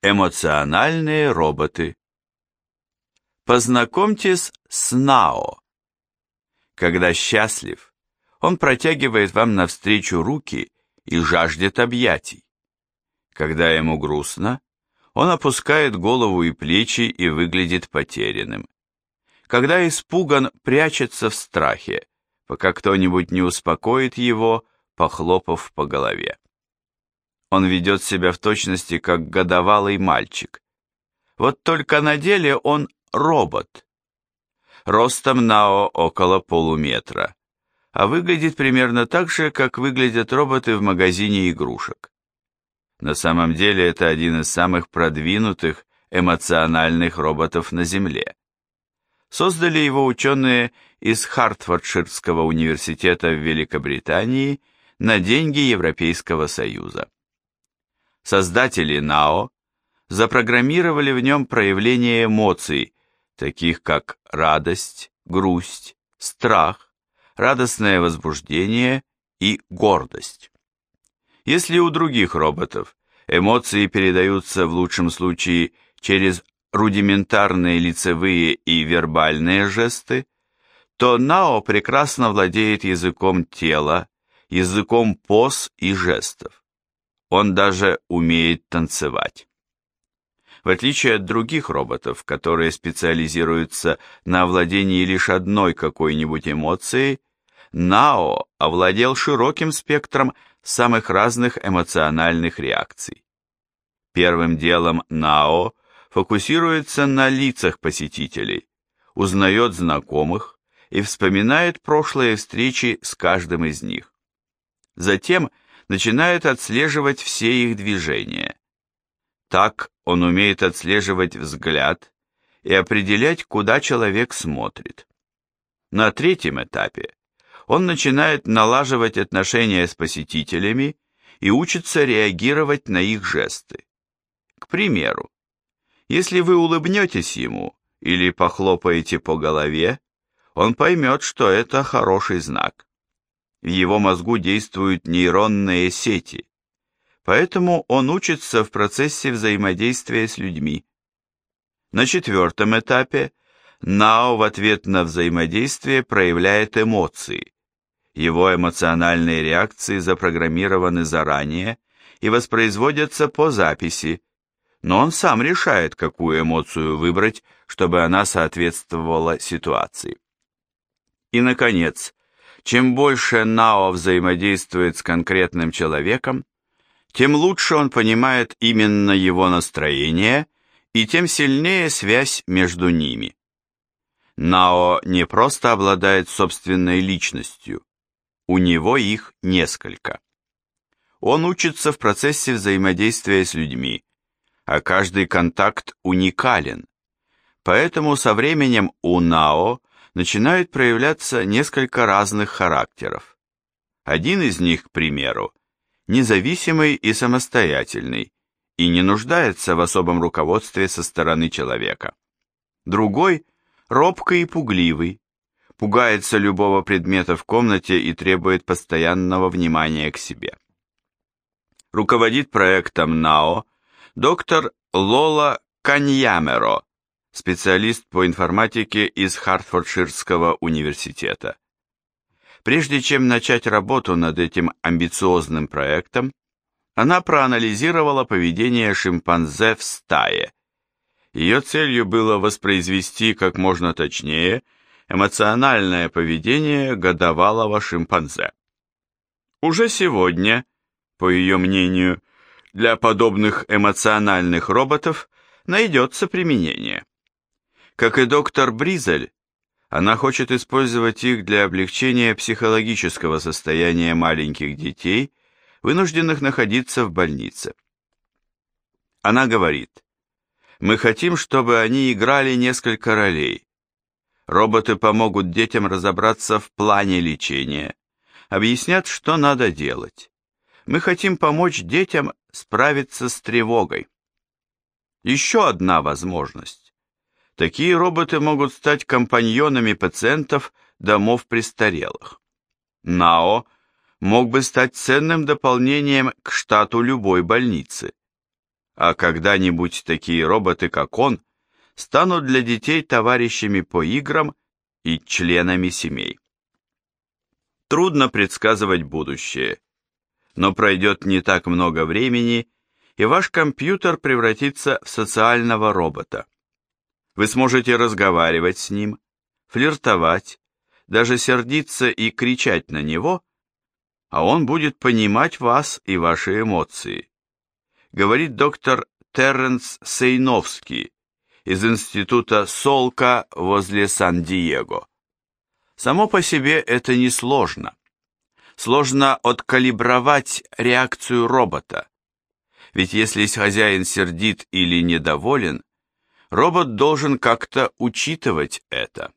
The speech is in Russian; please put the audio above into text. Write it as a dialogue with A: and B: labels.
A: Эмоциональные роботы. Познакомьтесь с Нао. Когда счастлив, он протягивает вам навстречу руки и жаждет объятий. Когда ему грустно, он опускает голову и плечи и выглядит потерянным. Когда испуган, прячется в страхе, пока кто-нибудь не успокоит его, похлопав по голове. Он ведет себя в точности как годовалый мальчик. Вот только на деле он робот. Ростом Нао около полуметра, а выглядит примерно так же, как выглядят роботы в магазине игрушек. На самом деле это один из самых продвинутых эмоциональных роботов на Земле. Создали его ученые из Хартфордширского университета в Великобритании на деньги Европейского Союза. Создатели НАО запрограммировали в нем проявление эмоций, таких как радость, грусть, страх, радостное возбуждение и гордость. Если у других роботов эмоции передаются в лучшем случае через рудиментарные лицевые и вербальные жесты, то Нао прекрасно владеет языком тела, языком поз и жестов. Он даже умеет танцевать. В отличие от других роботов, которые специализируются на овладении лишь одной какой-нибудь эмоцией, Нао овладел широким спектром самых разных эмоциональных реакций. Первым делом Нао фокусируется на лицах посетителей, узнает знакомых и вспоминает прошлые встречи с каждым из них. Затем – начинает отслеживать все их движения. Так он умеет отслеживать взгляд и определять, куда человек смотрит. На третьем этапе он начинает налаживать отношения с посетителями и учится реагировать на их жесты. К примеру, если вы улыбнетесь ему или похлопаете по голове, он поймет, что это хороший знак. В его мозгу действуют нейронные сети, поэтому он учится в процессе взаимодействия с людьми. На четвертом этапе Нао в ответ на взаимодействие проявляет эмоции. Его эмоциональные реакции запрограммированы заранее и воспроизводятся по записи, но он сам решает, какую эмоцию выбрать, чтобы она соответствовала ситуации. И, наконец, чем больше Нао взаимодействует с конкретным человеком, тем лучше он понимает именно его настроение и тем сильнее связь между ними. Нао не просто обладает собственной личностью, у него их несколько. Он учится в процессе взаимодействия с людьми, а каждый контакт уникален, поэтому со временем у Нао начинают проявляться несколько разных характеров. Один из них, к примеру, независимый и самостоятельный, и не нуждается в особом руководстве со стороны человека. Другой – робкий и пугливый, пугается любого предмета в комнате и требует постоянного внимания к себе. Руководит проектом НАО доктор Лола Каньямеро, специалист по информатике из Хартфордширского университета. Прежде чем начать работу над этим амбициозным проектом, она проанализировала поведение шимпанзе в стае. Ее целью было воспроизвести как можно точнее эмоциональное поведение годовалого шимпанзе. Уже сегодня, по ее мнению, для подобных эмоциональных роботов найдется применение. Как и доктор Бризель, она хочет использовать их для облегчения психологического состояния маленьких детей, вынужденных находиться в больнице. Она говорит, «Мы хотим, чтобы они играли несколько ролей. Роботы помогут детям разобраться в плане лечения, объяснят, что надо делать. Мы хотим помочь детям справиться с тревогой». Еще одна возможность Такие роботы могут стать компаньонами пациентов домов престарелых. НАО мог бы стать ценным дополнением к штату любой больницы. а когда-нибудь такие роботы, как он, станут для детей товарищами по играм и членами семей. Трудно предсказывать будущее, но пройдет не так много времени, и ваш компьютер превратится в социального робота. Вы сможете разговаривать с ним, флиртовать, даже сердиться и кричать на него, а он будет понимать вас и ваши эмоции. Говорит доктор Терренс Сейновский из института Солка возле Сан-Диего. Само по себе это не сложно. Сложно откалибровать реакцию робота. Ведь если хозяин сердит или недоволен, робот должен как-то учитывать это.